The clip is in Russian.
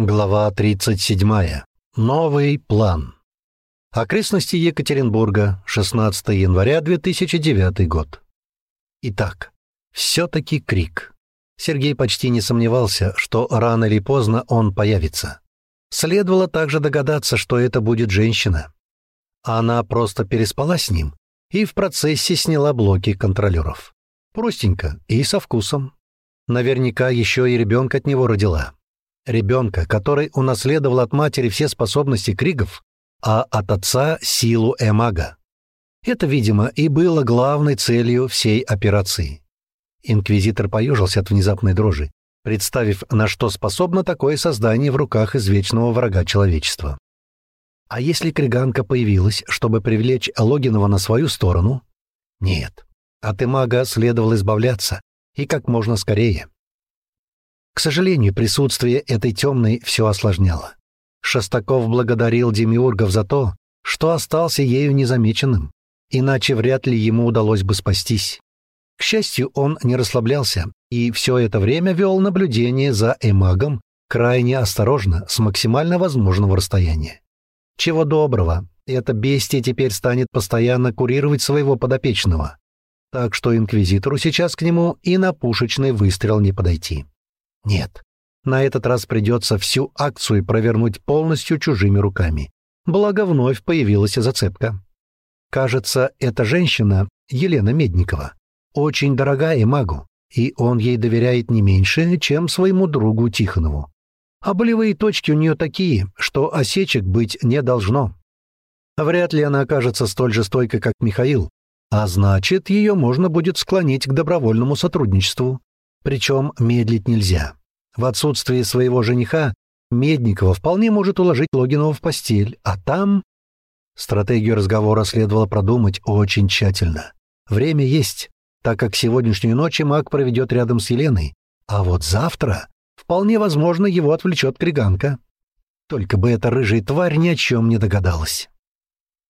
Глава 37. Новый план. Окрестности Екатеринбурга, 16 января 2009 год. Итак, все-таки крик. Сергей почти не сомневался, что рано или поздно он появится. Следовало также догадаться, что это будет женщина. Она просто переспала с ним и в процессе сняла блоки контролеров. Простенько и со вкусом. Наверняка еще и ребенка от него родила. Ребенка, который унаследовал от матери все способности кригов, а от отца — силу эмага. Это, видимо, и было главной целью всей операции. Инквизитор поежился от внезапной дрожи, представив, на что способно такое создание в руках извечного врага человечества. А если Криганка появилась, чтобы привлечь Логинова на свою сторону? Нет. От Имага следовало избавляться, и как можно скорее. К сожалению, присутствие этой темной все осложняло. Шестаков благодарил Демиургов за то, что остался ею незамеченным, иначе вряд ли ему удалось бы спастись. К счастью, он не расслаблялся и все это время вел наблюдение за эмагом крайне осторожно, с максимально возможного расстояния. Чего доброго, это бестие теперь станет постоянно курировать своего подопечного, так что инквизитору сейчас к нему и на пушечный выстрел не подойти. Нет, на этот раз придется всю акцию провернуть полностью чужими руками. Благо вновь появилась зацепка. Кажется, эта женщина, Елена Медникова, очень дорогая магу, и он ей доверяет не меньше, чем своему другу Тихонову. А болевые точки у нее такие, что осечек быть не должно. Вряд ли она окажется столь же стойкой, как Михаил, а значит, ее можно будет склонить к добровольному сотрудничеству. Причем медлить нельзя. В отсутствие своего жениха Медникова вполне может уложить Логинова в постель, а там... Стратегию разговора следовало продумать очень тщательно. Время есть, так как сегодняшнюю ночь маг проведет рядом с Еленой, а вот завтра вполне возможно его отвлечет Криганка. Только бы эта рыжая тварь ни о чем не догадалась.